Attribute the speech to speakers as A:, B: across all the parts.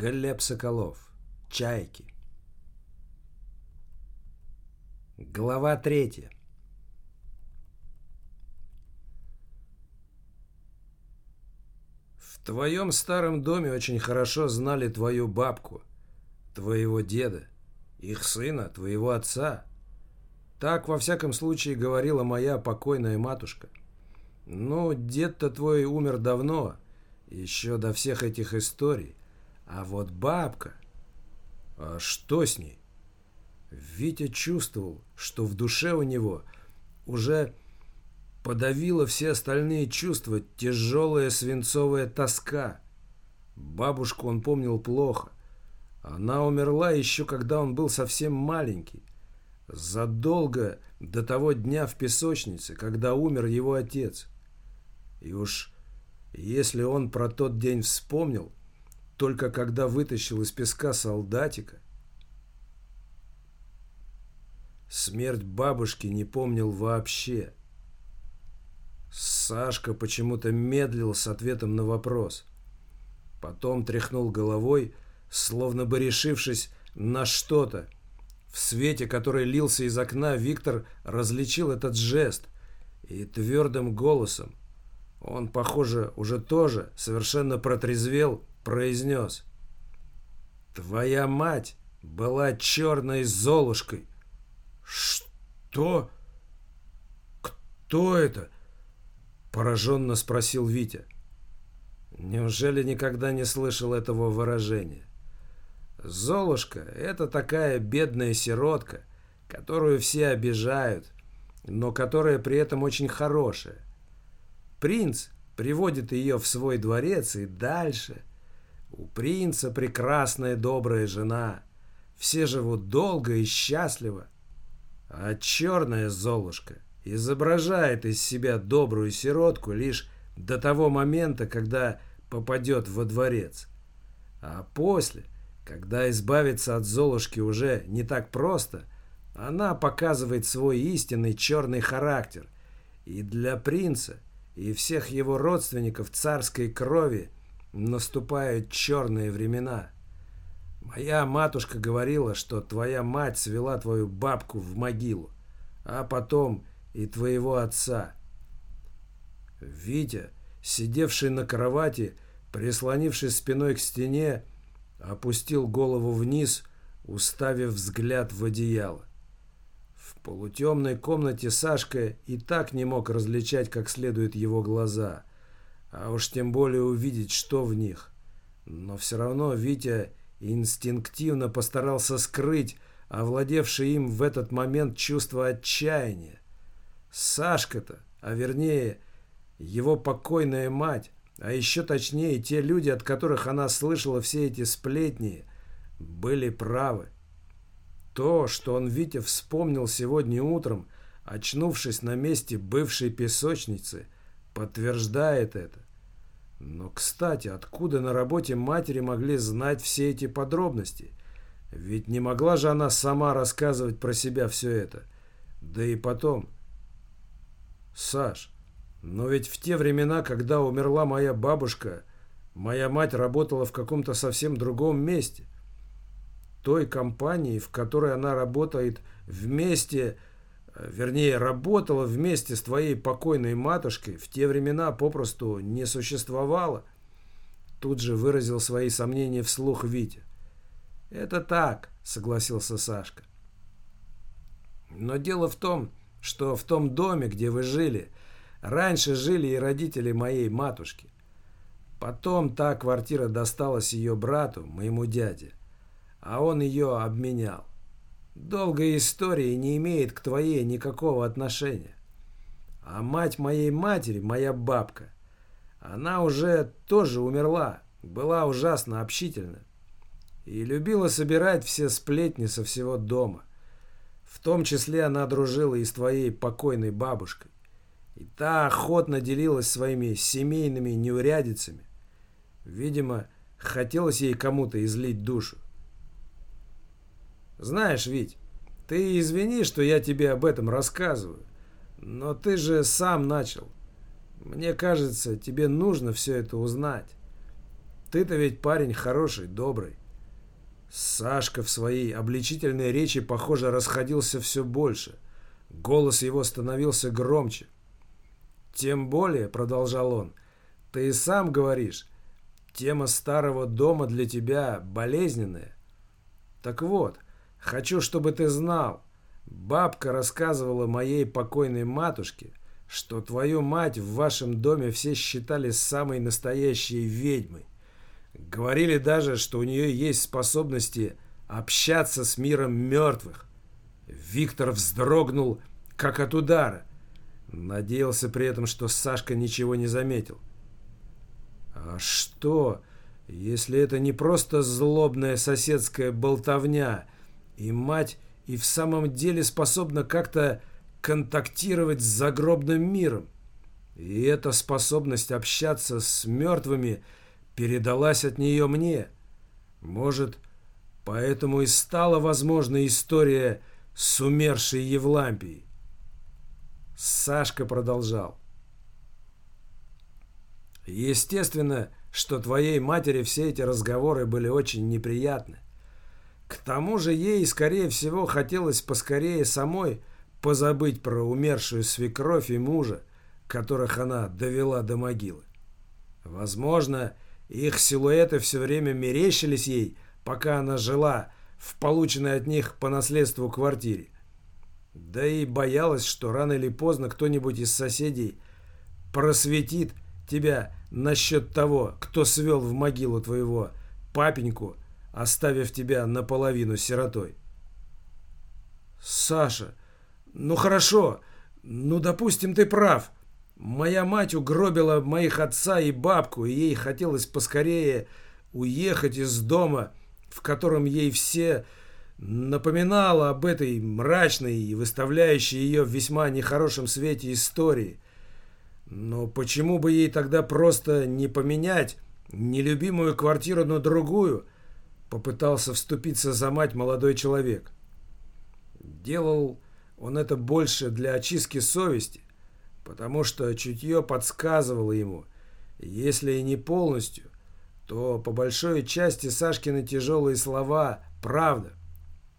A: Глеб Соколов. Чайки. Глава третья. В твоем старом доме очень хорошо знали твою бабку, твоего деда, их сына, твоего отца. Так, во всяком случае, говорила моя покойная матушка. Ну, дед-то твой умер давно, еще до всех этих историй. А вот бабка... А что с ней? Витя чувствовал, что в душе у него уже подавила все остальные чувства тяжелая свинцовая тоска. Бабушку он помнил плохо. Она умерла еще, когда он был совсем маленький. Задолго до того дня в песочнице, когда умер его отец. И уж если он про тот день вспомнил, только когда вытащил из песка солдатика. Смерть бабушки не помнил вообще. Сашка почему-то медлил с ответом на вопрос. Потом тряхнул головой, словно бы решившись на что-то. В свете, который лился из окна, Виктор различил этот жест и твердым голосом, он, похоже, уже тоже совершенно протрезвел, произнес. «Твоя мать была черной золушкой». «Что? Кто это?» Пораженно спросил Витя. Неужели никогда не слышал этого выражения? Золушка — это такая бедная сиротка, которую все обижают, но которая при этом очень хорошая. Принц приводит ее в свой дворец и дальше у принца прекрасная добрая жена. Все живут долго и счастливо. А черная Золушка изображает из себя добрую сиротку лишь до того момента, когда попадет во дворец. А после, когда избавиться от Золушки уже не так просто, она показывает свой истинный черный характер. И для принца, и всех его родственников царской крови – Наступают черные времена. Моя матушка говорила, что твоя мать свела твою бабку в могилу, а потом и твоего отца. Витя, сидевший на кровати, прислонившись спиной к стене, опустил голову вниз, уставив взгляд в одеяло. В полутемной комнате Сашка и так не мог различать как следует его глаза а уж тем более увидеть, что в них. Но все равно Витя инстинктивно постарался скрыть овладевшее им в этот момент чувство отчаяния. Сашка-то, а вернее его покойная мать, а еще точнее те люди, от которых она слышала все эти сплетни, были правы. То, что он Витя вспомнил сегодня утром, очнувшись на месте бывшей песочницы – подтверждает это. Но, кстати, откуда на работе матери могли знать все эти подробности? Ведь не могла же она сама рассказывать про себя все это. Да и потом... Саш, но ведь в те времена, когда умерла моя бабушка, моя мать работала в каком-то совсем другом месте. Той компании, в которой она работает вместе вернее, работала вместе с твоей покойной матушкой, в те времена попросту не существовало. Тут же выразил свои сомнения вслух Витя. «Это так», — согласился Сашка. «Но дело в том, что в том доме, где вы жили, раньше жили и родители моей матушки. Потом та квартира досталась ее брату, моему дяде, а он ее обменял. Долгая история не имеет к твоей никакого отношения. А мать моей матери, моя бабка, она уже тоже умерла, была ужасно общительна. И любила собирать все сплетни со всего дома. В том числе она дружила и с твоей покойной бабушкой. И та охотно делилась своими семейными неурядицами. Видимо, хотелось ей кому-то излить душу. Знаешь, Вить, ты извини, что я тебе об этом рассказываю, но ты же сам начал. Мне кажется, тебе нужно все это узнать. Ты-то ведь парень хороший, добрый. Сашка в своей обличительной речи, похоже, расходился все больше. Голос его становился громче. «Тем более», — продолжал он, — «ты и сам говоришь, тема старого дома для тебя болезненная. Так вот, хочу, чтобы ты знал, бабка рассказывала моей покойной матушке, что твою мать в вашем доме все считали самой настоящей ведьмой. Говорили даже, что у нее есть способности общаться с миром мертвых. Виктор вздрогнул, как от удара. Надеялся при этом, что Сашка ничего не заметил. А что, если это не просто злобная соседская болтовня, и мать и в самом деле способна как-то контактировать с загробным миром? И эта способность общаться с мертвыми – передалась от нее мне. Может, поэтому и стала возможна история с умершей Евлампией. Сашка продолжал. Естественно, что твоей матери все эти разговоры были очень неприятны. К тому же ей, скорее всего, хотелось поскорее самой позабыть про умершую свекровь и мужа, которых она довела до могилы. Возможно, их силуэты все время мерещились ей, пока она жила в полученной от них по наследству квартире. Да и боялась, что рано или поздно кто-нибудь из соседей просветит тебя насчет того, кто свел в могилу твоего папеньку, оставив тебя наполовину сиротой. Саша, ну хорошо, ну допустим ты прав, Моя мать угробила моих отца и бабку, и ей хотелось поскорее уехать из дома, в котором ей все напоминало об этой мрачной и выставляющей ее в весьма нехорошем свете истории. Но почему бы ей тогда просто не поменять нелюбимую квартиру на другую, попытался вступиться за мать молодой человек. Делал он это больше для очистки совести, потому что чутье подсказывало ему, если и не полностью, то по большой части Сашкины тяжелые слова «правда».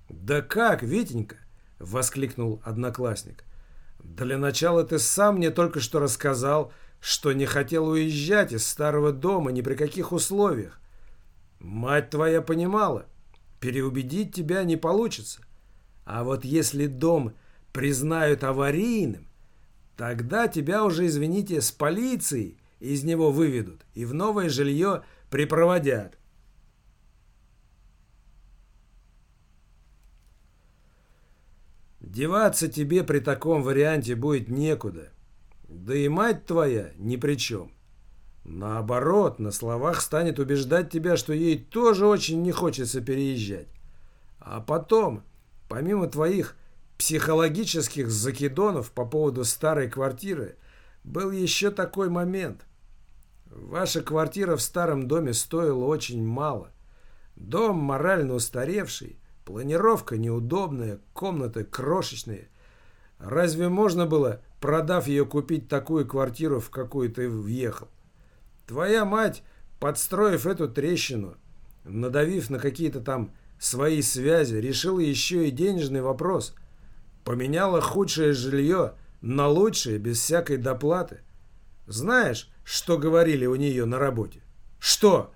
A: «Да как, Витенька?» — воскликнул одноклассник. «Для начала ты сам мне только что рассказал, что не хотел уезжать из старого дома ни при каких условиях. Мать твоя понимала, переубедить тебя не получится. А вот если дом признают аварийным, Тогда тебя уже, извините, с полицией из него выведут и в новое жилье припроводят. Деваться тебе при таком варианте будет некуда. Да и мать твоя ни при чем. Наоборот, на словах станет убеждать тебя, что ей тоже очень не хочется переезжать. А потом, помимо твоих психологических закидонов по поводу старой квартиры был еще такой момент. Ваша квартира в старом доме стоила очень мало. Дом морально устаревший, планировка неудобная, комнаты крошечные. Разве можно было, продав ее, купить такую квартиру, в какую ты въехал? Твоя мать, подстроив эту трещину, надавив на какие-то там свои связи, решила еще и денежный вопрос – Поменяла худшее жилье на лучшее без всякой доплаты. Знаешь, что говорили у нее на работе? Что?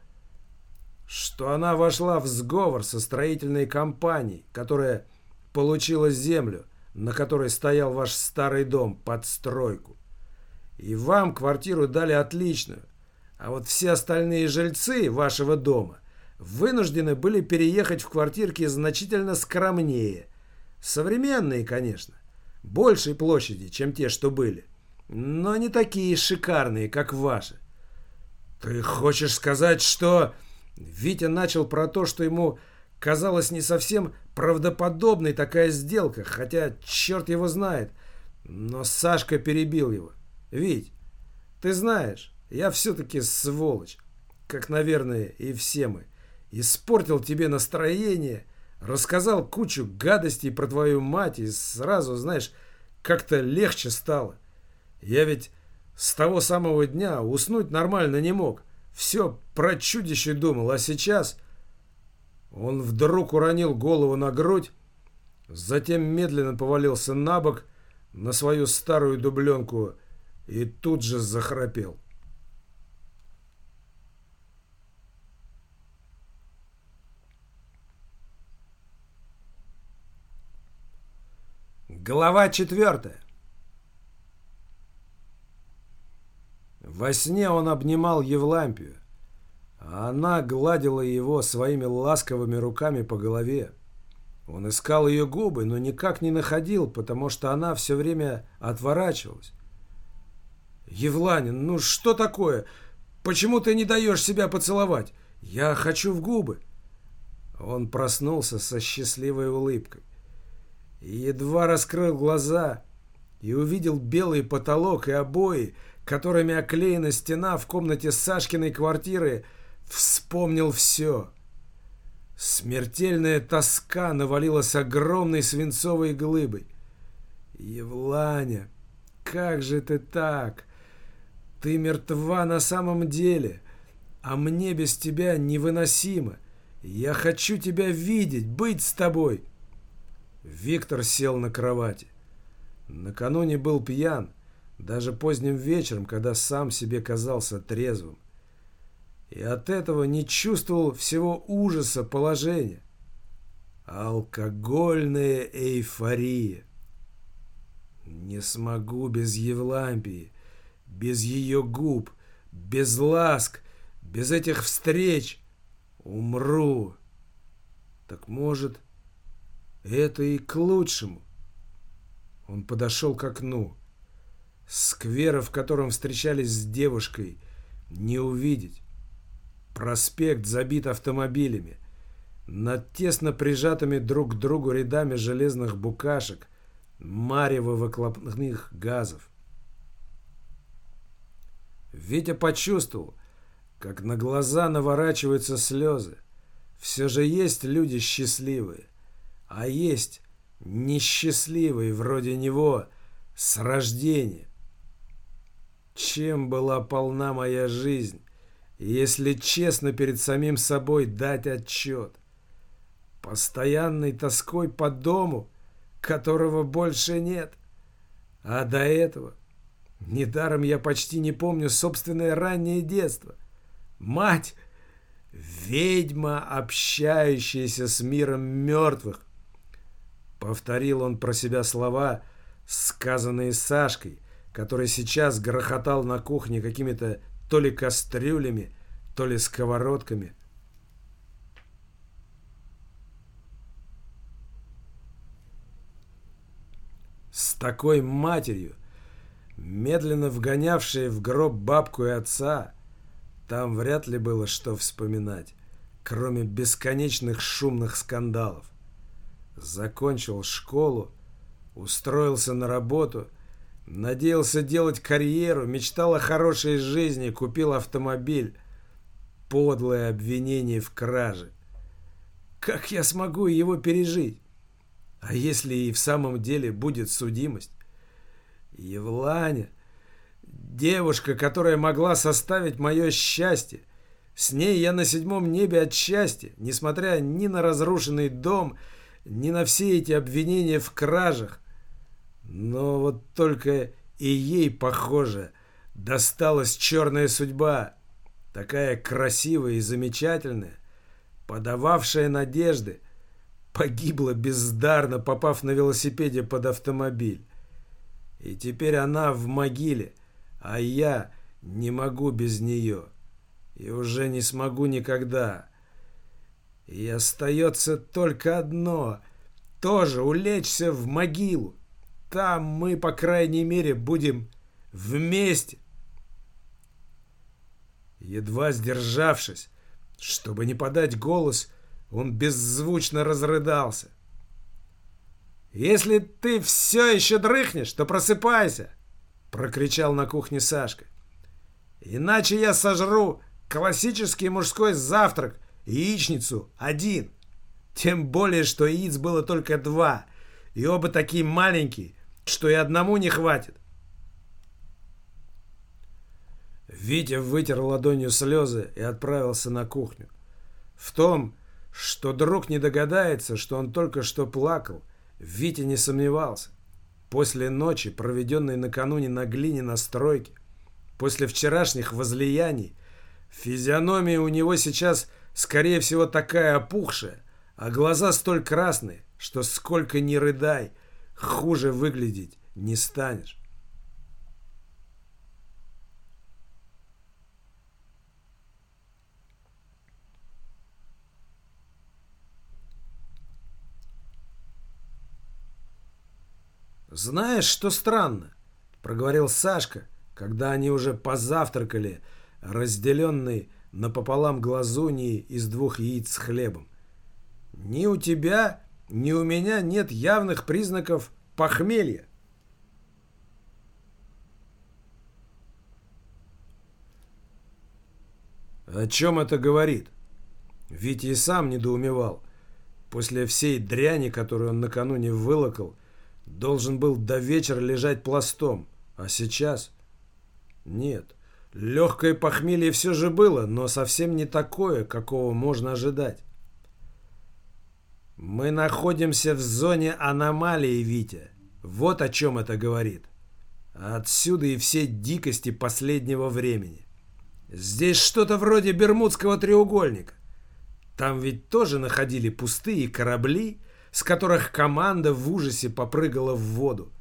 A: Что она вошла в сговор со строительной компанией, которая получила землю, на которой стоял ваш старый дом под стройку. И вам квартиру дали отличную, а вот все остальные жильцы вашего дома вынуждены были переехать в квартирки значительно скромнее – Современные, конечно. Большей площади, чем те, что были. Но не такие шикарные, как ваши. Ты хочешь сказать, что... Витя начал про то, что ему казалось не совсем правдоподобной такая сделка, хотя черт его знает. Но Сашка перебил его. Вить, ты знаешь, я все-таки сволочь, как, наверное, и все мы. Испортил тебе настроение Рассказал кучу гадостей про твою мать, и сразу, знаешь, как-то легче стало. Я ведь с того самого дня уснуть нормально не мог, все про чудище думал, а сейчас... Он вдруг уронил голову на грудь, затем медленно повалился на бок на свою старую дубленку и тут же захрапел. Глава четвертая. Во сне он обнимал Евлампию, а она гладила его своими ласковыми руками по голове. Он искал ее губы, но никак не находил, потому что она все время отворачивалась. «Евланин, ну что такое? Почему ты не даешь себя поцеловать? Я хочу в губы!» Он проснулся со счастливой улыбкой и едва раскрыл глаза и увидел белый потолок и обои, которыми оклеена стена в комнате Сашкиной квартиры, вспомнил все. Смертельная тоска навалилась огромной свинцовой глыбой. «Евланя, как же ты так? Ты мертва на самом деле, а мне без тебя невыносимо. Я хочу тебя видеть, быть с тобой». Виктор сел на кровати. Накануне был пьян, даже поздним вечером, когда сам себе казался трезвым. И от этого не чувствовал всего ужаса положения. Алкогольная эйфория. Не смогу без Евлампии, без ее губ, без ласк, без этих встреч. Умру. Так может, это и к лучшему. Он подошел к окну. Сквера, в котором встречались с девушкой, не увидеть. Проспект забит автомобилями. Над тесно прижатыми друг к другу рядами железных букашек, марево выхлопных газов. Витя почувствовал, как на глаза наворачиваются слезы. Все же есть люди счастливые а есть несчастливый вроде него с рождения. Чем была полна моя жизнь, если честно перед самим собой дать отчет? Постоянной тоской по дому, которого больше нет. А до этого недаром я почти не помню собственное раннее детство. Мать — ведьма, общающаяся с миром мертвых, Повторил он про себя слова, сказанные Сашкой, который сейчас грохотал на кухне какими-то то ли кастрюлями, то ли сковородками. С такой матерью, медленно вгонявшей в гроб бабку и отца, там вряд ли было что вспоминать, кроме бесконечных шумных скандалов. Закончил школу, устроился на работу, надеялся делать карьеру, мечтал о хорошей жизни, купил автомобиль. Подлое обвинение в краже. Как я смогу его пережить? А если и в самом деле будет судимость? Евланя, девушка, которая могла составить мое счастье, с ней я на седьмом небе от счастья, несмотря ни на разрушенный дом, на все эти обвинения в кражах. Но вот только и ей, похоже, досталась черная судьба, такая красивая и замечательная, подававшая надежды, погибла бездарно, попав на велосипеде под автомобиль. И теперь она в могиле, а я не могу без нее. И уже не смогу никогда. И остается только одно — тоже улечься в могилу. Там мы, по крайней мере, будем вместе. Едва сдержавшись, чтобы не подать голос, он беззвучно разрыдался. «Если ты все еще дрыхнешь, то просыпайся!» — прокричал на кухне Сашка. «Иначе я сожру классический мужской завтрак яичницу один. Тем более, что яиц было только два, и оба такие маленькие, что и одному не хватит. Витя вытер ладонью слезы и отправился на кухню. В том, что друг не догадается, что он только что плакал, Витя не сомневался. После ночи, проведенной накануне на глине на стройке, после вчерашних возлияний, физиономия у него сейчас, скорее всего, такая опухшая, а глаза столь красные, что сколько ни рыдай, хуже выглядеть не станешь. «Знаешь, что странно?» — проговорил Сашка, когда они уже позавтракали, разделенные напополам глазуньи из двух яиц с хлебом. «Ни у тебя, ни у меня нет явных признаков похмелья». О чем это говорит? Витя и сам недоумевал. После всей дряни, которую он накануне вылокал, Должен был до вечера лежать пластом. А сейчас? Нет. Легкое похмелье все же было, но совсем не такое, какого можно ожидать. Мы находимся в зоне аномалии, Витя. Вот о чем это говорит. Отсюда и все дикости последнего времени. Здесь что-то вроде Бермудского треугольника. Там ведь тоже находили пустые корабли, с которых команда в ужасе попрыгала в воду.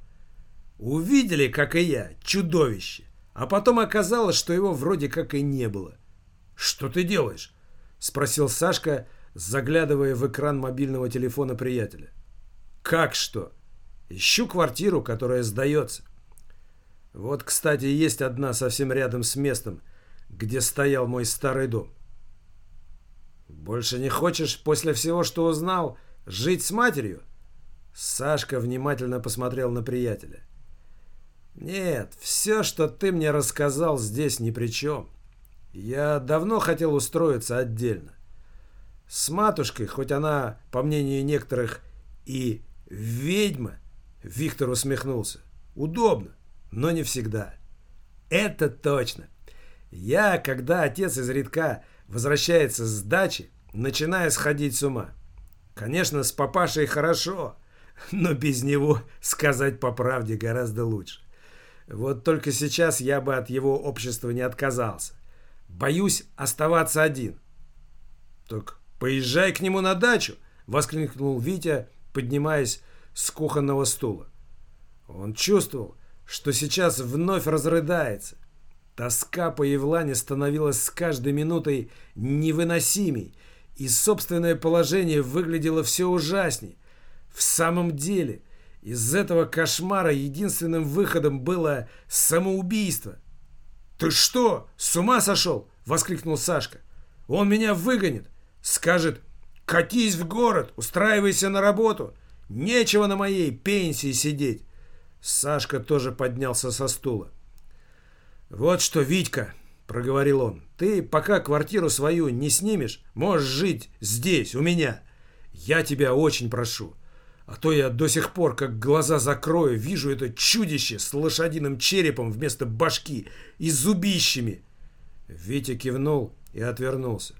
A: Увидели, как и я, чудовище, а потом оказалось, что его вроде как и не было. «Что ты делаешь?» — спросил Сашка, заглядывая в экран мобильного телефона приятеля. «Как что? Ищу квартиру, которая сдается. Вот, кстати, есть одна совсем рядом с местом, где стоял мой старый дом. Больше не хочешь после всего, что узнал, — Жить с матерью? Сашка внимательно посмотрел на приятеля. Нет, все, что ты мне рассказал, здесь ни при чем. Я давно хотел устроиться отдельно. С матушкой, хоть она, по мнению некоторых, и ведьма, Виктор усмехнулся. Удобно, но не всегда. Это точно. Я, когда отец из редка возвращается с дачи, начинаю сходить с ума. Конечно, с папашей хорошо, но без него сказать по правде гораздо лучше. Вот только сейчас я бы от его общества не отказался. Боюсь оставаться один. Так поезжай к нему на дачу, воскликнул Витя, поднимаясь с кухонного стула. Он чувствовал, что сейчас вновь разрыдается. Тоска по Евлане становилась с каждой минутой невыносимей, и собственное положение выглядело все ужасней. В самом деле, из этого кошмара единственным выходом было самоубийство. «Ты что, с ума сошел?» — воскликнул Сашка. «Он меня выгонит. Скажет, катись в город, устраивайся на работу. Нечего на моей пенсии сидеть». Сашка тоже поднялся со стула. «Вот что, Витька», — проговорил он. «Ты пока квартиру свою не снимешь, можешь жить здесь, у меня. Я тебя очень прошу. А то я до сих пор, как глаза закрою, вижу это чудище с лошадиным черепом вместо башки и зубищами». Витя кивнул и отвернулся.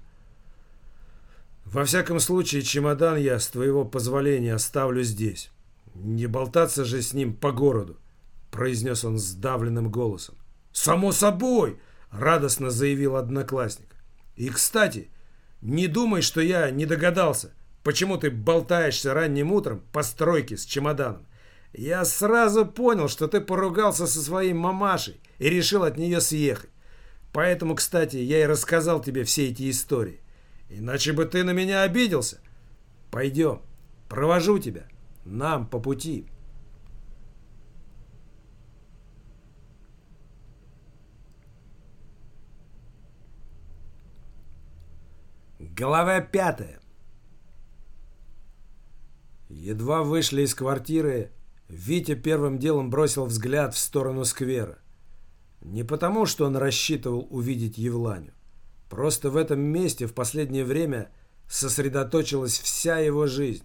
A: «Во всяком случае, чемодан я, с твоего позволения, оставлю здесь. Не болтаться же с ним по городу», — произнес он сдавленным голосом. «Само собой!» радостно заявил одноклассник. И, кстати, не думай, что я не догадался, почему ты болтаешься ранним утром по стройке с чемоданом. Я сразу понял, что ты поругался со своей мамашей и решил от нее съехать. Поэтому, кстати, я и рассказал тебе все эти истории. Иначе бы ты на меня обиделся. Пойдем, провожу тебя. Нам по пути. Глава пятая. Едва вышли из квартиры, Витя первым делом бросил взгляд в сторону сквера. Не потому, что он рассчитывал увидеть Евланю. Просто в этом месте в последнее время сосредоточилась вся его жизнь.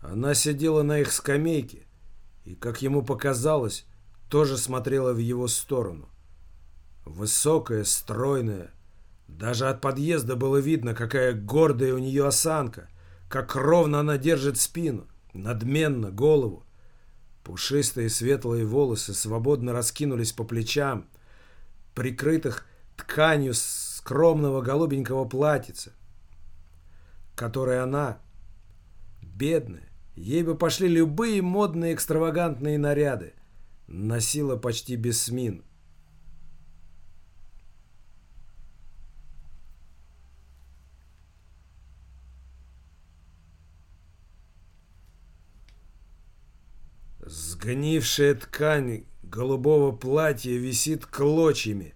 A: Она сидела на их скамейке и, как ему показалось, тоже смотрела в его сторону. Высокая, стройная. Даже от подъезда было видно, какая гордая у нее осанка, как ровно она держит спину, надменно голову. Пушистые светлые волосы свободно раскинулись по плечам, прикрытых тканью скромного голубенького платьица, которое она, бедная, ей бы пошли любые модные экстравагантные наряды, носила почти без смин. Сгнившая ткань голубого платья висит клочьями.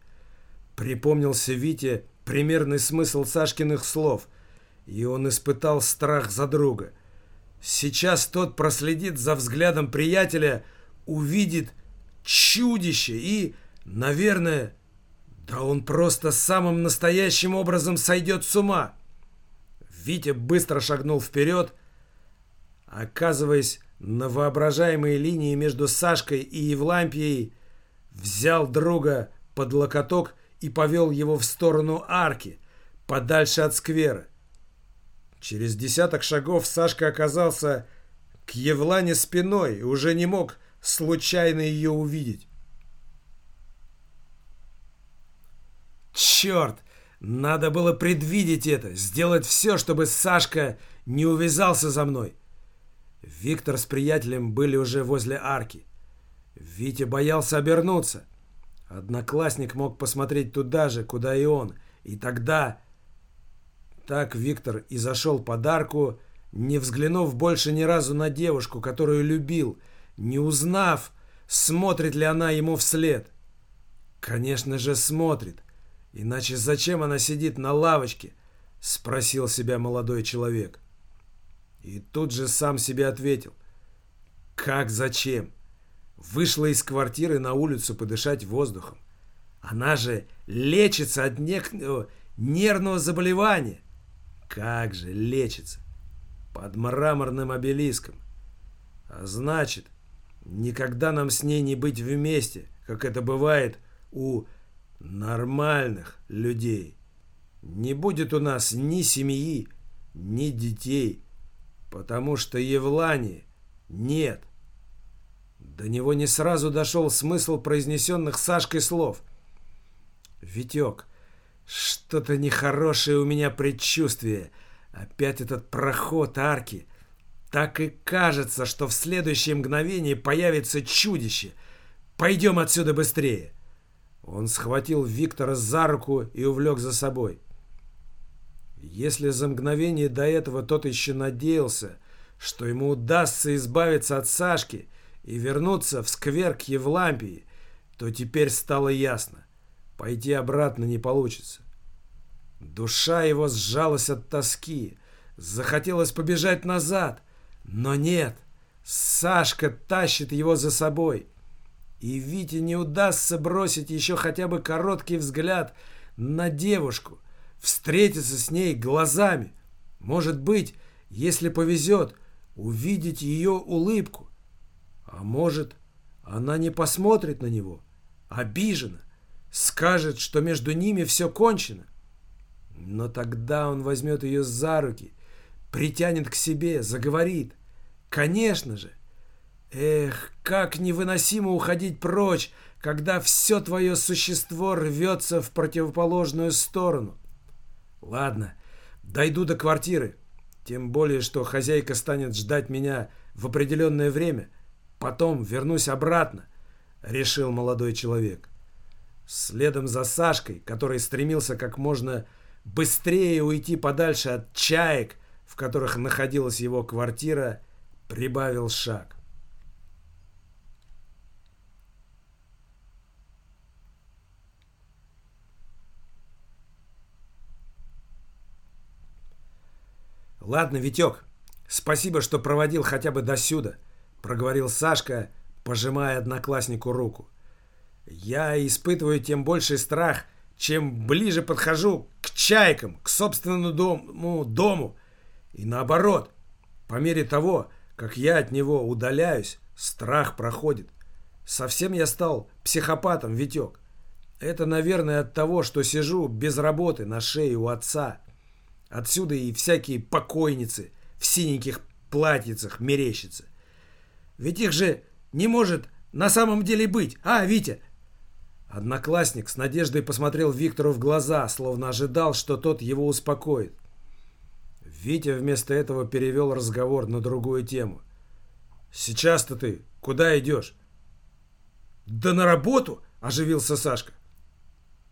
A: Припомнился Вите примерный смысл Сашкиных слов, и он испытал страх за друга. Сейчас тот проследит за взглядом приятеля, увидит чудище и, наверное, да он просто самым настоящим образом сойдет с ума. Витя быстро шагнул вперед, оказываясь на воображаемой линии между Сашкой и Евлампией, взял друга под локоток и повел его в сторону арки, подальше от сквера. Через десяток шагов Сашка оказался к Евлане спиной и уже не мог случайно ее увидеть. Черт! Надо было предвидеть это, сделать все, чтобы Сашка не увязался за мной. Виктор с приятелем были уже возле арки. Витя боялся обернуться. Одноклассник мог посмотреть туда же, куда и он. И тогда... Так Виктор и зашел под арку, не взглянув больше ни разу на девушку, которую любил, не узнав, смотрит ли она ему вслед. Конечно же, смотрит. Иначе зачем она сидит на лавочке? Спросил себя молодой человек. И тут же сам себе ответил. Как зачем? Вышла из квартиры на улицу подышать воздухом. Она же лечится от некого нервного заболевания. Как же лечится? Под мраморным обелиском. А значит, никогда нам с ней не быть вместе, как это бывает у нормальных людей. Не будет у нас ни семьи, ни детей, потому что Евлании нет. До него не сразу дошел смысл произнесенных Сашкой слов. «Витек, что-то нехорошее у меня предчувствие. Опять этот проход арки. Так и кажется, что в следующее мгновение появится чудище. Пойдем отсюда быстрее!» Он схватил Виктора за руку и увлек за собой. Если за мгновение до этого тот еще надеялся, что ему удастся избавиться от Сашки и вернуться в сквер к Евлампии, то теперь стало ясно. Пойти обратно не получится. Душа его сжалась от тоски. Захотелось побежать назад. Но нет. Сашка тащит его за собой. И Вите не удастся бросить еще хотя бы короткий взгляд на девушку — встретиться с ней глазами. Может быть, если повезет, увидеть ее улыбку. А может, она не посмотрит на него, обижена, скажет, что между ними все кончено. Но тогда он возьмет ее за руки, притянет к себе, заговорит. Конечно же. Эх, как невыносимо уходить прочь, когда все твое существо рвется в противоположную сторону. Ладно, дойду до квартиры. Тем более, что хозяйка станет ждать меня в определенное время. Потом вернусь обратно, решил молодой человек. Следом за Сашкой, который стремился как можно быстрее уйти подальше от чаек, в которых находилась его квартира, прибавил шаг. «Ладно, Витек, спасибо, что проводил хотя бы досюда», — проговорил Сашка, пожимая однокласснику руку. «Я испытываю тем больший страх, чем ближе подхожу к чайкам, к собственному дому, дому. И наоборот, по мере того, как я от него удаляюсь, страх проходит. Совсем я стал психопатом, Витек. Это, наверное, от того, что сижу без работы на шее у отца. Отсюда и всякие покойницы в синеньких платьицах мерещатся. Ведь их же не может на самом деле быть, а, Витя?» Одноклассник с надеждой посмотрел Виктору в глаза, словно ожидал, что тот его успокоит. Витя вместо этого перевел разговор на другую тему. «Сейчас-то ты куда идешь?» «Да на работу!» – оживился Сашка.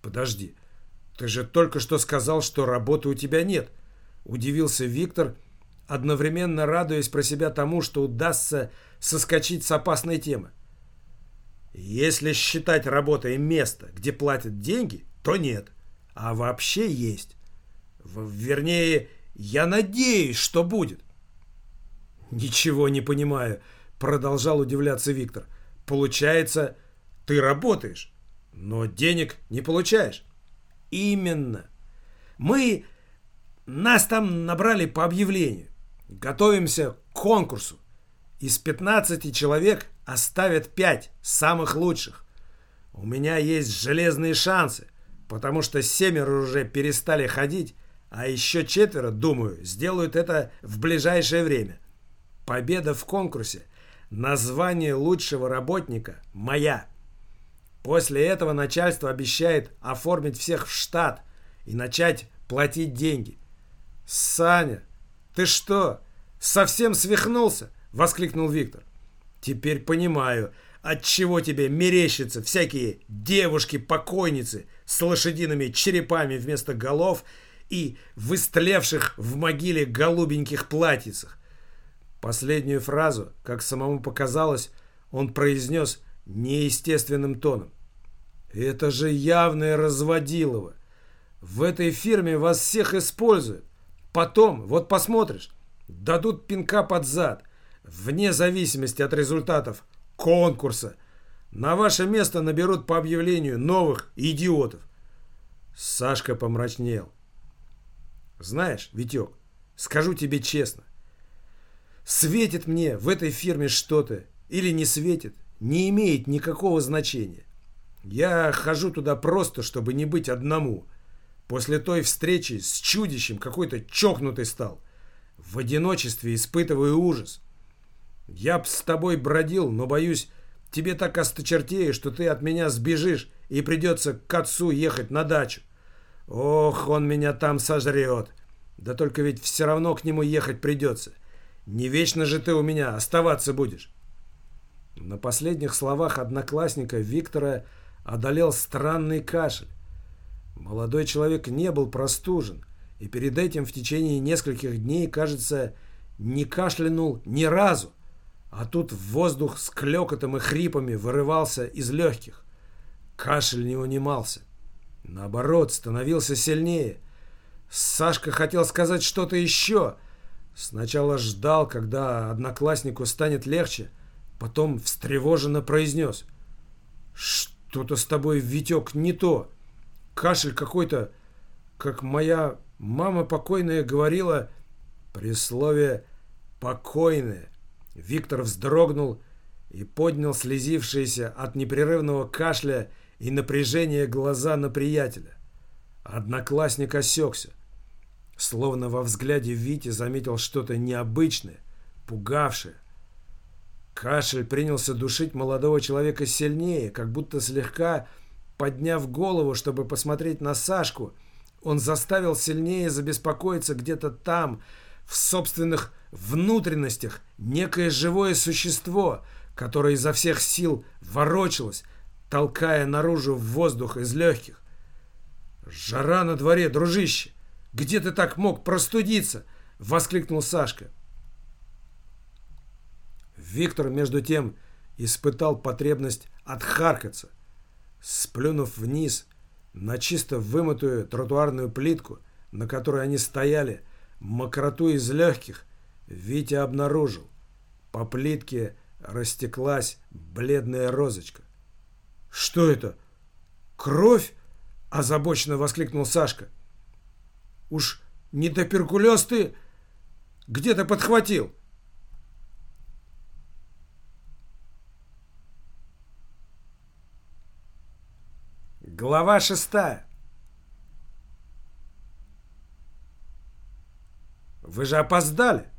A: «Подожди, ты же только что сказал, что работы у тебя нет!» – удивился Виктор, одновременно радуясь про себя тому, что удастся соскочить с опасной темы. Если считать работой место, где платят деньги, то нет. А вообще есть. В вернее, я надеюсь, что будет. Ничего не понимаю, продолжал удивляться Виктор. Получается, ты работаешь, но денег не получаешь. Именно. Мы... Нас там набрали по объявлению. Готовимся к конкурсу. Из 15 человек оставят 5 самых лучших. У меня есть железные шансы, потому что семеро уже перестали ходить, а еще четверо, думаю, сделают это в ближайшее время. Победа в конкурсе, название лучшего работника моя. После этого начальство обещает оформить всех в штат и начать платить деньги. Саня, ты что, совсем свихнулся? Воскликнул Виктор. Теперь понимаю, от чего тебе мерещатся всякие девушки-покойницы с лошадиными черепами вместо голов и выстлевших в могиле голубеньких платьицах. Последнюю фразу, как самому показалось, он произнес неестественным тоном. «Это же явное разводилово. В этой фирме вас всех используют. Потом, вот посмотришь, дадут пинка под зад вне зависимости от результатов конкурса, на ваше место наберут по объявлению новых идиотов. Сашка помрачнел. Знаешь, Витек, скажу тебе честно, светит мне в этой фирме что-то или не светит, не имеет никакого значения. Я хожу туда просто, чтобы не быть одному. После той встречи с чудищем какой-то чокнутый стал. В одиночестве испытываю ужас. Я б с тобой бродил, но, боюсь, тебе так осточертею, что ты от меня сбежишь и придется к отцу ехать на дачу. Ох, он меня там сожрет. Да только ведь все равно к нему ехать придется. Не вечно же ты у меня оставаться будешь. На последних словах одноклассника Виктора одолел странный кашель. Молодой человек не был простужен, и перед этим в течение нескольких дней, кажется, не кашлянул ни разу. А тут воздух с клекотом и хрипами вырывался из легких. Кашель не унимался. Наоборот, становился сильнее. Сашка хотел сказать что-то еще. Сначала ждал, когда однокласснику станет легче, потом встревоженно произнес. «Что-то с тобой, Витек, не то. Кашель какой-то, как моя мама покойная говорила при слове «покойная». Виктор вздрогнул и поднял слезившиеся от непрерывного кашля и напряжения глаза на приятеля. Одноклассник осекся. Словно во взгляде Вити заметил что-то необычное, пугавшее. Кашель принялся душить молодого человека сильнее, как будто слегка подняв голову, чтобы посмотреть на Сашку, он заставил сильнее забеспокоиться где-то там, в собственных внутренностях некое живое существо, которое изо всех сил ворочалось, толкая наружу воздух из легких. «Жара на дворе, дружище! Где ты так мог простудиться?» — воскликнул Сашка. Виктор, между тем, испытал потребность отхаркаться. Сплюнув вниз на чисто вымытую тротуарную плитку, на которой они стояли, Мокроту из легких Витя обнаружил. По плитке растеклась бледная розочка. «Что это? Кровь?» – озабоченно воскликнул Сашка. «Уж не туберкулез ты где-то подхватил?» Глава шестая. Вы же опоздали.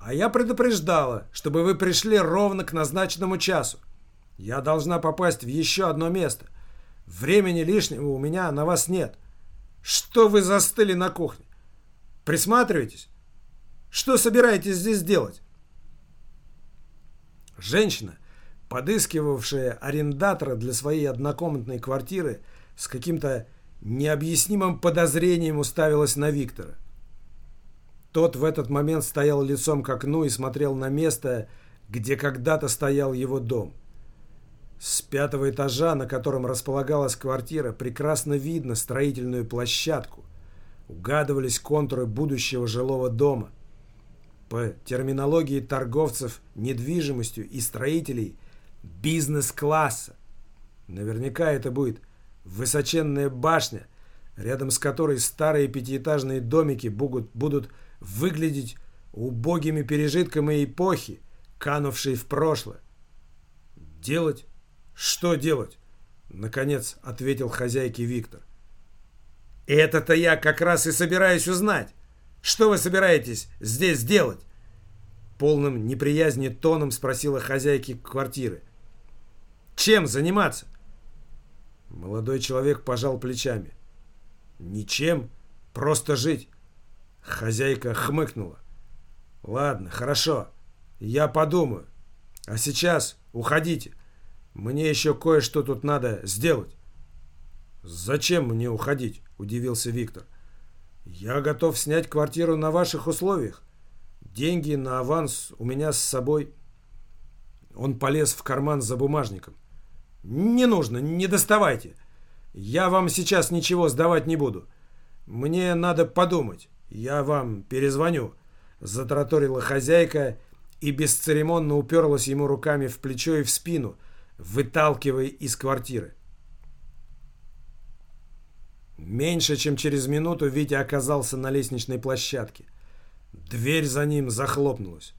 A: А я предупреждала, чтобы вы пришли ровно к назначенному часу. Я должна попасть в еще одно место. Времени лишнего у меня на вас нет. Что вы застыли на кухне? Присматривайтесь. Что собираетесь здесь делать? Женщина, подыскивавшая арендатора для своей однокомнатной квартиры, с каким-то необъяснимым подозрением уставилась на Виктора. Тот в этот момент стоял лицом к окну и смотрел на место, где когда-то стоял его дом. С пятого этажа, на котором располагалась квартира, прекрасно видно строительную площадку. Угадывались контуры будущего жилого дома. По терминологии торговцев недвижимостью и строителей бизнес-класса. Наверняка это будет высоченная башня, рядом с которой старые пятиэтажные домики будут, будут выглядеть убогими пережитками эпохи, канувшей в прошлое. «Делать? Что делать?» — наконец ответил хозяйке Виктор. «Это-то я как раз и собираюсь узнать. Что вы собираетесь здесь делать?» Полным неприязни тоном спросила хозяйки квартиры. «Чем заниматься?» Молодой человек пожал плечами. «Ничем, просто жить. Хозяйка хмыкнула. «Ладно, хорошо. Я подумаю. А сейчас уходите. Мне еще кое-что тут надо сделать». «Зачем мне уходить?» – удивился Виктор. «Я готов снять квартиру на ваших условиях. Деньги на аванс у меня с собой». Он полез в карман за бумажником. «Не нужно, не доставайте. Я вам сейчас ничего сдавать не буду. Мне надо подумать. «Я вам перезвоню», — затраторила хозяйка и бесцеремонно уперлась ему руками в плечо и в спину, выталкивая из квартиры. Меньше чем через минуту Витя оказался на лестничной площадке. Дверь за ним захлопнулась.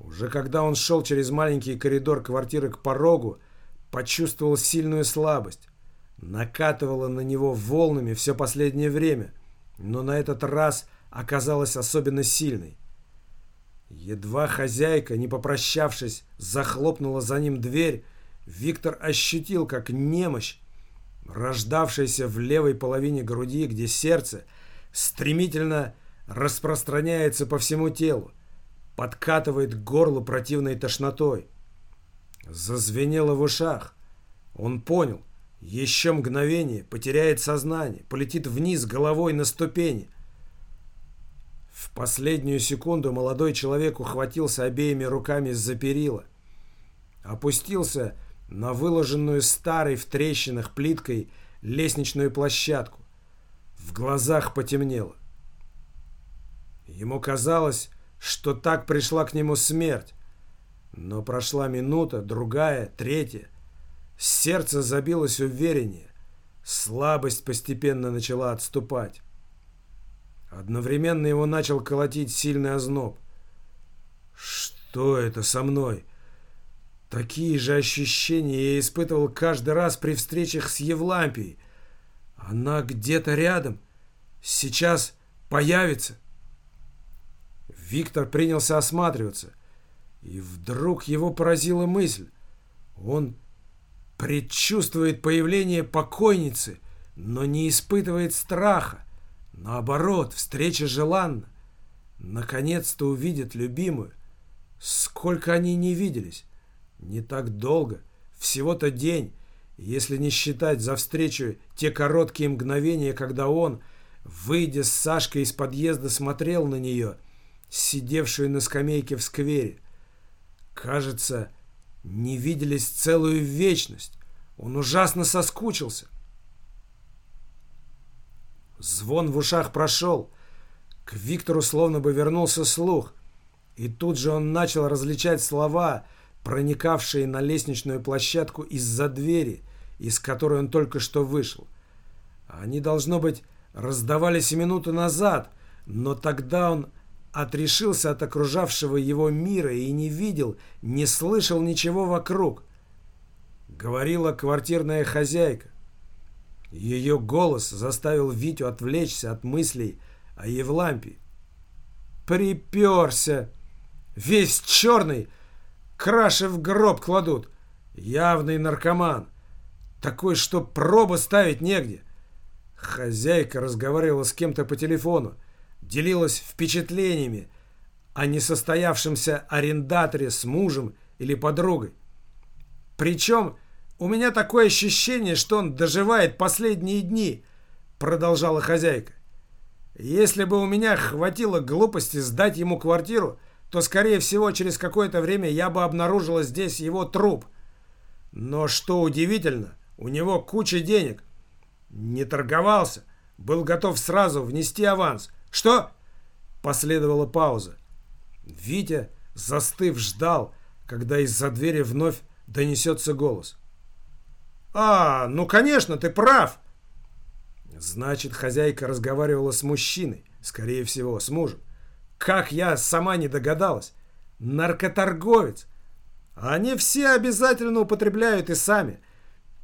A: Уже когда он шел через маленький коридор квартиры к порогу, почувствовал сильную слабость. Накатывало на него волнами все последнее время — но на этот раз оказалась особенно сильной. Едва хозяйка, не попрощавшись, захлопнула за ним дверь, Виктор ощутил, как немощь, рождавшаяся в левой половине груди, где сердце, стремительно распространяется по всему телу, подкатывает к горлу противной тошнотой. Зазвенело в ушах. Он понял, еще мгновение, потеряет сознание, полетит вниз головой на ступени. В последнюю секунду молодой человек ухватился обеими руками за перила. Опустился на выложенную старой в трещинах плиткой лестничную площадку. В глазах потемнело. Ему казалось, что так пришла к нему смерть. Но прошла минута, другая, третья. Сердце забилось увереннее. Слабость постепенно начала отступать. Одновременно его начал колотить сильный озноб. Что это со мной? Такие же ощущения я испытывал каждый раз при встречах с Евлампией. Она где-то рядом. Сейчас появится. Виктор принялся осматриваться. И вдруг его поразила мысль. Он предчувствует появление покойницы, но не испытывает страха. Наоборот, встреча желанна. Наконец-то увидит любимую. Сколько они не виделись? Не так долго. Всего-то день, если не считать за встречу те короткие мгновения, когда он, выйдя с Сашкой из подъезда, смотрел на нее, сидевшую на скамейке в сквере. Кажется, не виделись целую вечность. Он ужасно соскучился. Звон в ушах прошел. К Виктору словно бы вернулся слух. И тут же он начал различать слова, проникавшие на лестничную площадку из-за двери, из которой он только что вышел. Они, должно быть, раздавались минуту назад, но тогда он отрешился от окружавшего его мира и не видел, не слышал ничего вокруг. Говорила квартирная хозяйка. Ее голос заставил Витю отвлечься от мыслей о Евлампии. «Приперся! Весь черный! Краши в гроб кладут! Явный наркоман! Такой, что пробы ставить негде!» Хозяйка разговаривала с кем-то по телефону, делилась впечатлениями о несостоявшемся арендаторе с мужем или подругой. Причем у меня такое ощущение, что он доживает последние дни, продолжала хозяйка. Если бы у меня хватило глупости сдать ему квартиру, то, скорее всего, через какое-то время я бы обнаружила здесь его труп. Но что удивительно, у него куча денег. Не торговался, был готов сразу внести аванс. Что? Последовала пауза. Витя, застыв, ждал, когда из-за двери вновь донесется голос. «А, ну, конечно, ты прав!» Значит, хозяйка разговаривала с мужчиной, скорее всего, с мужем. Как я сама не догадалась. Наркоторговец. Они все обязательно употребляют и сами.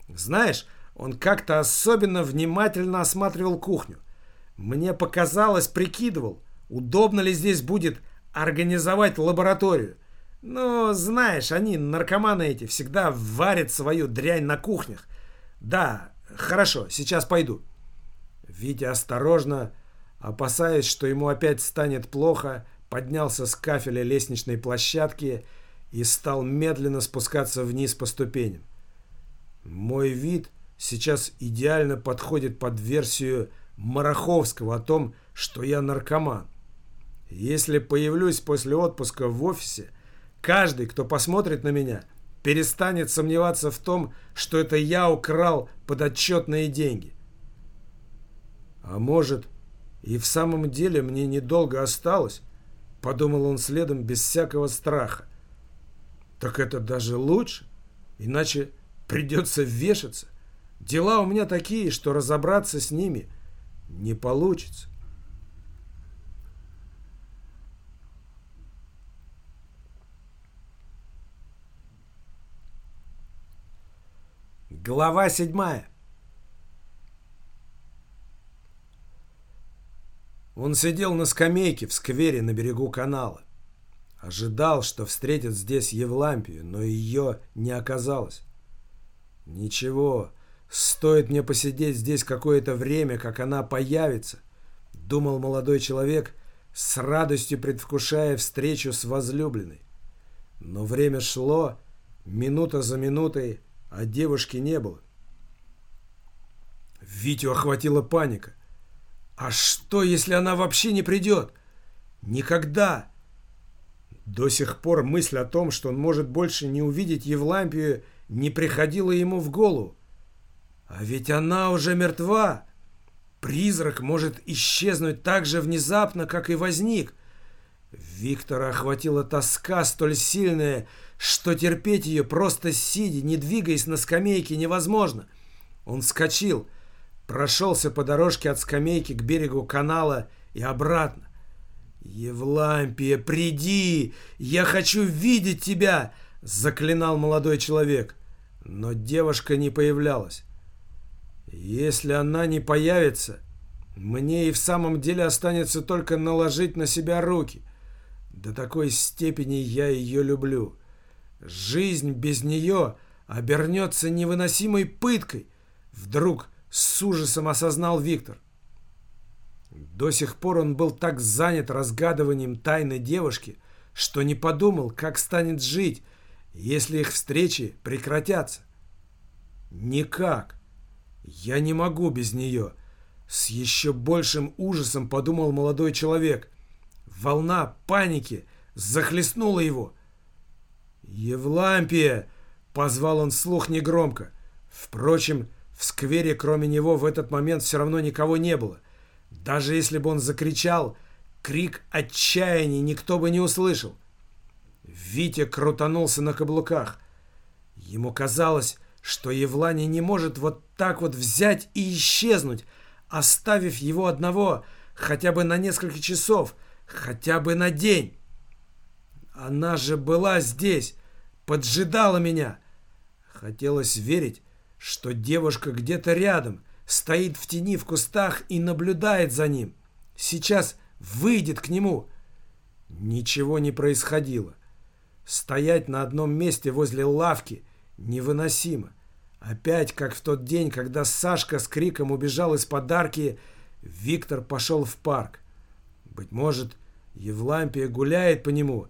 A: Знаешь, он как-то особенно внимательно осматривал кухню. Мне показалось, прикидывал, удобно ли здесь будет организовать лабораторию. Но, знаешь, они, наркоманы эти, всегда варят свою дрянь на кухнях. Да, хорошо, сейчас пойду. Витя осторожно, опасаясь, что ему опять станет плохо, поднялся с кафеля лестничной площадки и стал медленно спускаться вниз по ступеням. Мой вид сейчас идеально подходит под версию Мараховского о том, что я наркоман. Если появлюсь после отпуска в офисе – Каждый, кто посмотрит на меня, перестанет сомневаться в том, что это я украл подотчетные деньги. А может, и в самом деле мне недолго осталось, подумал он следом без всякого страха. Так это даже лучше, иначе придется вешаться. Дела у меня такие, что разобраться с ними не получится. Глава седьмая. Он сидел на скамейке в сквере на берегу канала. Ожидал, что встретит здесь Евлампию, но ее не оказалось. Ничего, стоит мне посидеть здесь какое-то время, как она появится, думал молодой человек, с радостью предвкушая встречу с возлюбленной. Но время шло, минута за минутой, а девушки не было. Витю охватила паника. А что, если она вообще не придет? Никогда! До сих пор мысль о том, что он может больше не увидеть Евлампию, не приходила ему в голову. А ведь она уже мертва. Призрак может исчезнуть так же внезапно, как и возник. Виктора охватила тоска столь сильная, что терпеть ее просто сидя, не двигаясь на скамейке, невозможно. Он вскочил, прошелся по дорожке от скамейки к берегу канала и обратно. «Евлампия, приди! Я хочу видеть тебя!» — заклинал молодой человек. Но девушка не появлялась. «Если она не появится, мне и в самом деле останется только наложить на себя руки. До такой степени я ее люблю». Жизнь без нее обернется невыносимой пыткой, вдруг с ужасом осознал Виктор. До сих пор он был так занят разгадыванием тайны девушки, что не подумал, как станет жить, если их встречи прекратятся. Никак. Я не могу без нее. С еще большим ужасом подумал молодой человек. Волна паники захлестнула его. «Евлампия!» — позвал он слух негромко. Впрочем, в сквере кроме него в этот момент все равно никого не было. Даже если бы он закричал, крик отчаяния никто бы не услышал. Витя крутанулся на каблуках. Ему казалось, что Евлания не может вот так вот взять и исчезнуть, оставив его одного хотя бы на несколько часов, хотя бы на день. Она же была здесь, поджидала меня. Хотелось верить, что девушка где-то рядом, стоит в тени в кустах и наблюдает за ним. Сейчас выйдет к нему. Ничего не происходило. Стоять на одном месте возле лавки невыносимо. Опять, как в тот день, когда Сашка с криком убежал из подарки, Виктор пошел в парк. Быть может, Евлампия гуляет по нему.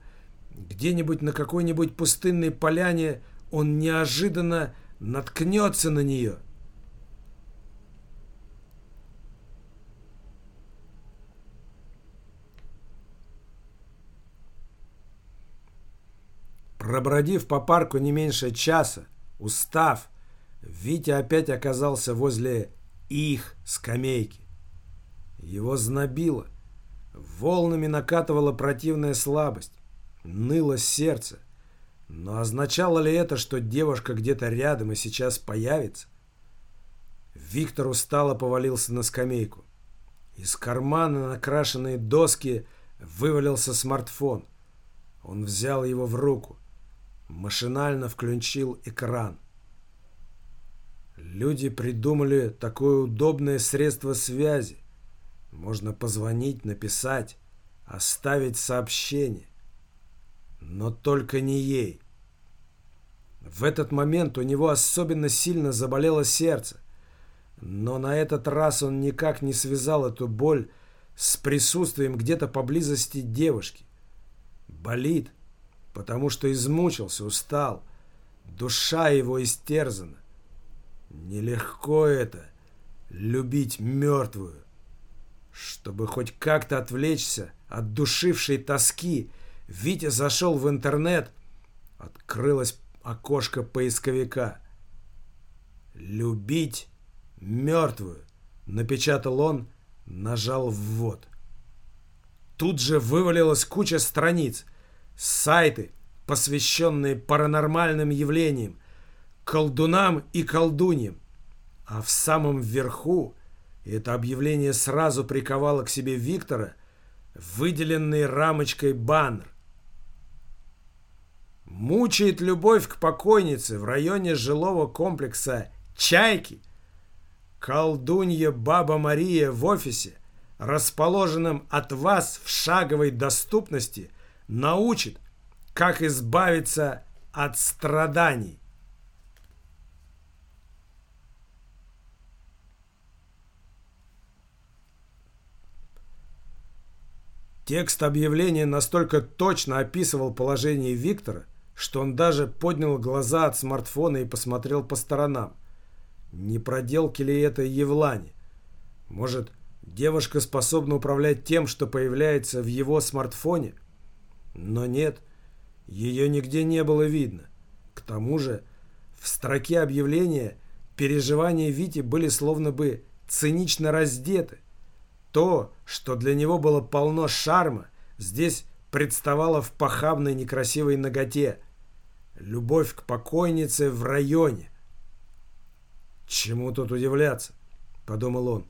A: Где-нибудь на какой-нибудь пустынной поляне он неожиданно наткнется на нее. Пробродив по парку не меньше часа, устав, Витя опять оказался возле их скамейки. Его знобило. Волнами накатывала противная слабость. Ныло сердце. Но означало ли это, что девушка где-то рядом и сейчас появится? Виктор устало повалился на скамейку. Из кармана на крашеные доски вывалился смартфон. Он взял его в руку. Машинально включил экран. Люди придумали такое удобное средство связи. Можно позвонить, написать, оставить сообщение. Но только не ей. В этот момент у него особенно сильно заболело сердце. Но на этот раз он никак не связал эту боль с присутствием где-то поблизости девушки. Болит, потому что измучился, устал. Душа его истерзана. Нелегко это — любить мертвую. Чтобы хоть как-то отвлечься от душившей тоски, Витя зашел в интернет. Открылось окошко поисковика. «Любить мертвую», — напечатал он, нажал «ввод». Тут же вывалилась куча страниц, сайты, посвященные паранормальным явлениям, колдунам и колдуньям. А в самом верху, и это объявление сразу приковало к себе Виктора, выделенный рамочкой баннер. Мучает любовь к покойнице в районе жилого комплекса «Чайки». Колдунья Баба Мария в офисе, расположенном от вас в шаговой доступности, научит, как избавиться от страданий. Текст объявления настолько точно описывал положение Виктора, что он даже поднял глаза от смартфона и посмотрел по сторонам. Не проделки ли это Евлане? Может, девушка способна управлять тем, что появляется в его смартфоне? Но нет, ее нигде не было видно. К тому же, в строке объявления переживания Вити были словно бы цинично раздеты. То, что для него было полно шарма, здесь представало в похабной некрасивой ноготе. Любовь к покойнице в районе. «Чему тут удивляться?» – подумал он.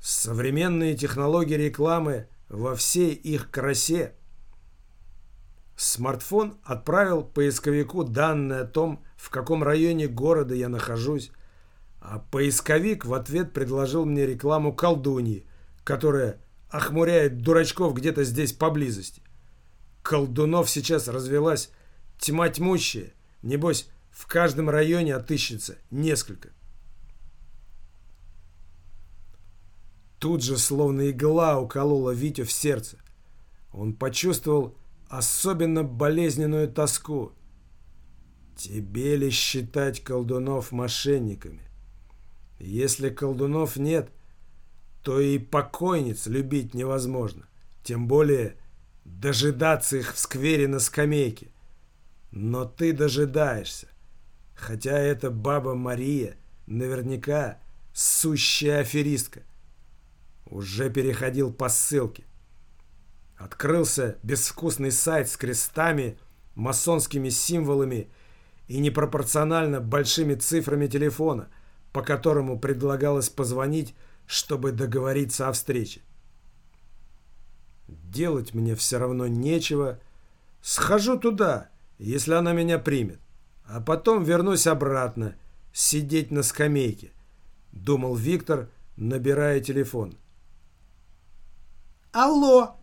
A: «Современные технологии рекламы во всей их красе». Смартфон отправил поисковику данные о том, в каком районе города я нахожусь, а поисковик в ответ предложил мне рекламу колдуньи, которая охмуряет дурачков где-то здесь поблизости. Колдунов сейчас развелась тьма тьмущая. Небось, в каждом районе отыщется несколько. Тут же словно игла уколола Витю в сердце. Он почувствовал особенно болезненную тоску. Тебе ли считать колдунов мошенниками? Если колдунов нет, то и покойниц любить невозможно. Тем более дожидаться их в сквере на скамейке. Но ты дожидаешься. Хотя эта баба Мария наверняка сущая аферистка. Уже переходил по ссылке. Открылся безвкусный сайт с крестами, масонскими символами и непропорционально большими цифрами телефона, по которому предлагалось позвонить чтобы договориться о встрече. Делать мне все равно нечего. Схожу туда, если она меня примет. А потом вернусь обратно, сидеть на скамейке. — думал Виктор, набирая телефон.
B: «Алло!»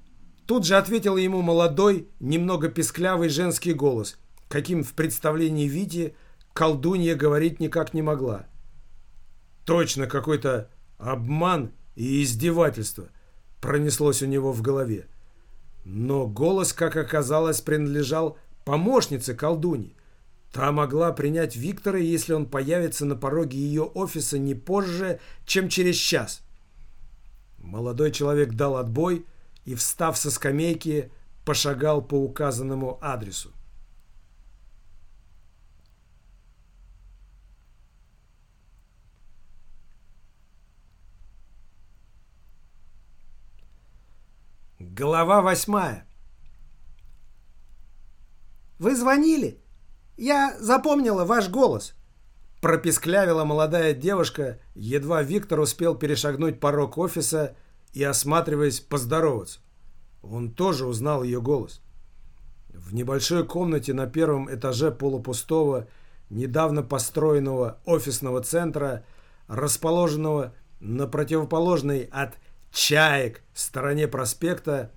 A: Тут же ответил ему молодой, немного песклявый женский голос, каким в представлении Вити колдунья говорить никак не могла. Точно какой-то обман и издевательство пронеслось у него в голове. Но голос, как оказалось, принадлежал помощнице колдуньи. Та могла принять Виктора, если он появится на пороге ее офиса не позже, чем через час. Молодой человек дал отбой и, встав со скамейки, пошагал по указанному адресу. Глава восьмая.
B: «Вы звонили? Я запомнила ваш голос», –
A: прописклявила молодая девушка, едва Виктор успел перешагнуть порог офиса и, осматриваясь, поздороваться. Он тоже узнал ее голос. В небольшой комнате на первом этаже полупустого, недавно построенного офисного центра, расположенного на противоположной от чаек стороне проспекта.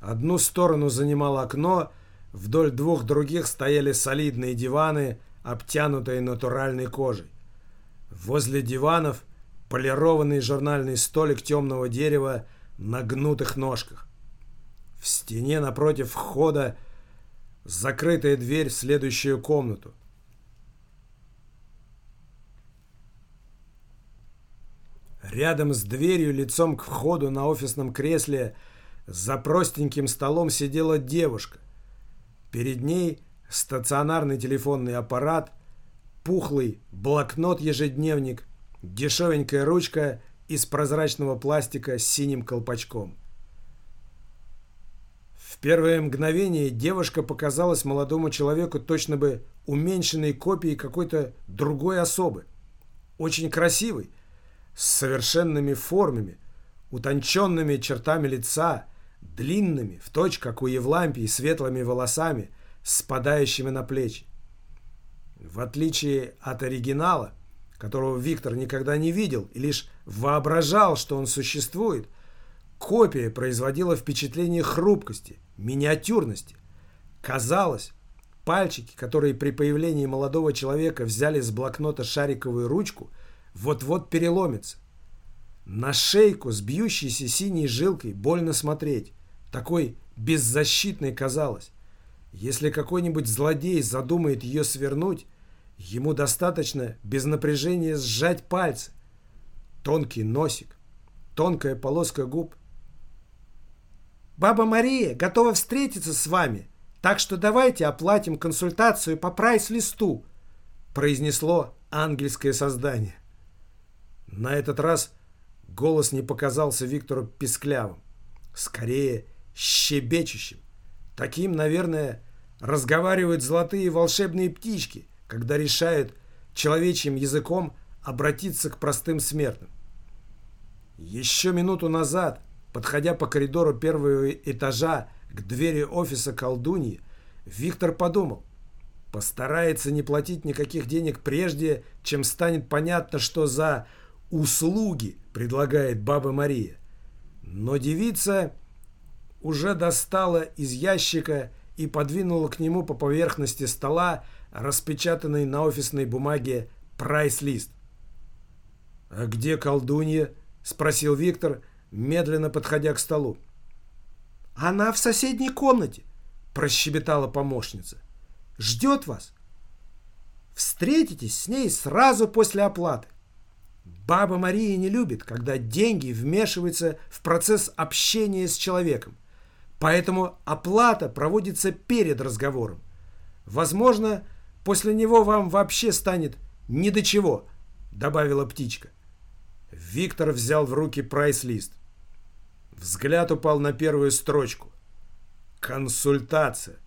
A: Одну сторону занимало окно, вдоль двух других стояли солидные диваны, обтянутые натуральной кожей. Возле диванов полированный журнальный столик темного дерева на гнутых ножках. В стене напротив входа закрытая дверь в следующую комнату. Рядом с дверью, лицом к входу на офисном кресле, за простеньким столом сидела девушка. Перед ней стационарный телефонный аппарат, пухлый блокнот-ежедневник, дешевенькая ручка из прозрачного пластика с синим колпачком. В первое мгновение девушка показалась молодому человеку точно бы уменьшенной копией какой-то другой особы. Очень красивой, с совершенными формами, утонченными чертами лица, длинными, в точь, как у Евлампии, светлыми волосами, спадающими на плечи. В отличие от оригинала, которого Виктор никогда не видел и лишь воображал, что он существует, копия производила впечатление хрупкости, миниатюрности. Казалось, пальчики, которые при появлении молодого человека взяли с блокнота шариковую ручку – вот-вот переломится. На шейку с бьющейся синей жилкой больно смотреть. Такой беззащитной казалось. Если какой-нибудь злодей задумает ее свернуть, ему достаточно без напряжения сжать пальцы. Тонкий носик, тонкая полоска губ.
B: «Баба Мария готова встретиться с вами, так что давайте оплатим консультацию по прайс-листу»,
A: произнесло ангельское создание. На этот раз голос не показался Виктору писклявым, скорее щебечущим. Таким, наверное, разговаривают золотые волшебные птички, когда решают человечьим языком обратиться к простым смертным. Еще минуту назад, подходя по коридору первого этажа к двери офиса колдуньи, Виктор подумал, постарается не платить никаких денег прежде, чем станет понятно, что за услуги предлагает баба Мария. Но девица уже достала из ящика и подвинула к нему по поверхности стола распечатанный на офисной бумаге прайс-лист. «А где колдунья?» – спросил Виктор, медленно подходя к столу.
B: «Она в соседней комнате», – прощебетала помощница. «Ждет вас. Встретитесь с ней сразу после оплаты. Баба Мария не любит, когда деньги вмешиваются в процесс общения с человеком. Поэтому оплата проводится перед разговором. Возможно, после него вам вообще станет ни до чего, добавила птичка. Виктор взял в руки прайс-лист. Взгляд упал на первую строчку. Консультация.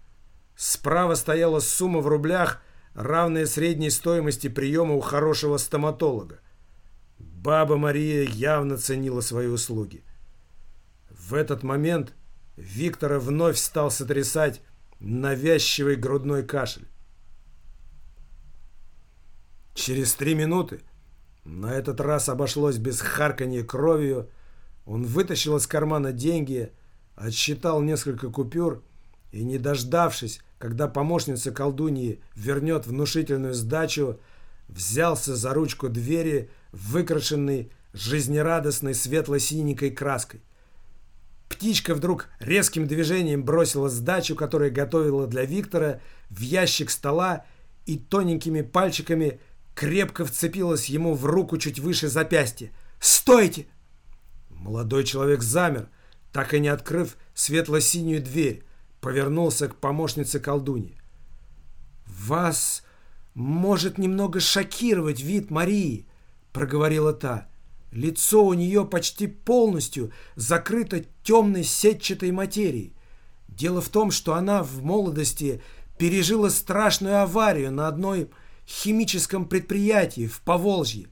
B: Справа стояла сумма в рублях, равная средней стоимости приема у хорошего стоматолога. Баба Мария явно ценила свои услуги. В этот момент Виктора вновь стал сотрясать навязчивый грудной кашель. Через три минуты
A: На этот раз обошлось без харканья кровью. Он вытащил из кармана деньги, отсчитал несколько купюр и, не дождавшись, когда помощница колдуньи вернет внушительную сдачу, взялся за ручку двери, выкрашенной жизнерадостной светло-синенькой краской. Птичка вдруг резким движением бросила сдачу, которую готовила для Виктора, в ящик стола и тоненькими пальчиками крепко вцепилась ему в руку чуть выше запястья. «Стойте!» Молодой человек замер, так и не открыв светло-синюю дверь, повернулся к помощнице колдуньи. «Вас может немного шокировать вид Марии», — проговорила та. Лицо у нее почти полностью закрыто темной сетчатой материей. Дело в том, что она в молодости пережила страшную аварию на одной химическом предприятии в Поволжье.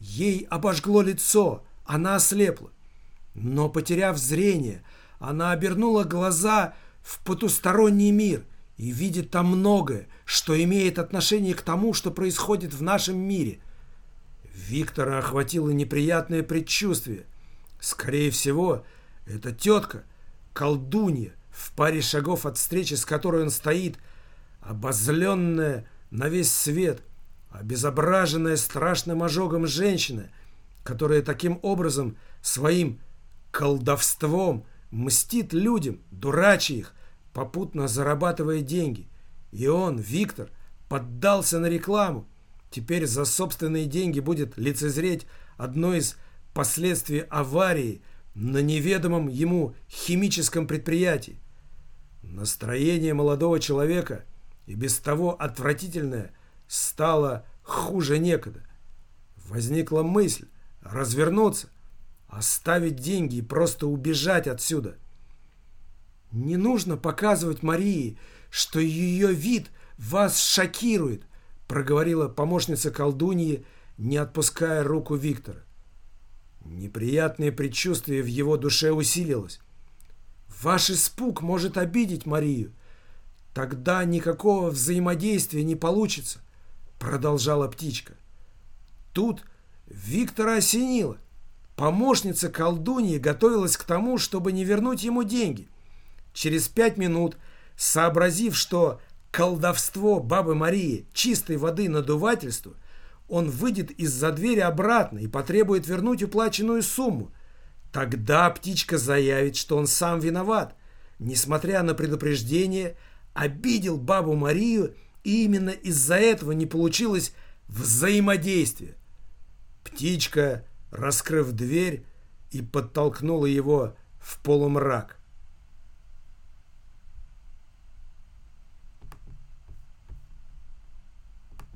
A: Ей обожгло лицо, она ослепла. Но, потеряв зрение, она обернула глаза в потусторонний мир и видит там многое, что имеет отношение к тому, что происходит в нашем мире. Виктора охватило неприятное предчувствие. Скорее всего, эта тетка, колдунья, в паре шагов от встречи, с которой он стоит, обозленная на весь свет, обезображенная страшным ожогом женщина, которая таким образом своим колдовством мстит людям, дурачи их, попутно зарабатывая деньги. И он, Виктор, поддался на рекламу. Теперь за собственные деньги будет лицезреть одно из последствий аварии на неведомом ему химическом предприятии. Настроение молодого человека, и без того отвратительное, стало хуже некогда. Возникла мысль развернуться, оставить деньги и просто убежать отсюда. Не нужно показывать Марии, что ее вид вас шокирует, проговорила помощница колдуньи, не отпуская руку Виктора. Неприятное предчувствие в его душе усилилось. Ваш испуг может обидеть Марию. Тогда никакого взаимодействия не получится, продолжала птичка. Тут Виктора осенило. Помощница колдуньи готовилась к тому, чтобы не вернуть ему деньги. Через пять минут, сообразив, что колдовство бабы Марии чистой воды надувательство, он выйдет из-за двери обратно и потребует вернуть уплаченную сумму. Тогда птичка заявит, что он сам виноват. Несмотря на предупреждение, обидел бабу Марию, и именно из-за этого не получилось взаимодействие. Птичка раскрыв дверь и подтолкнула его в полумрак.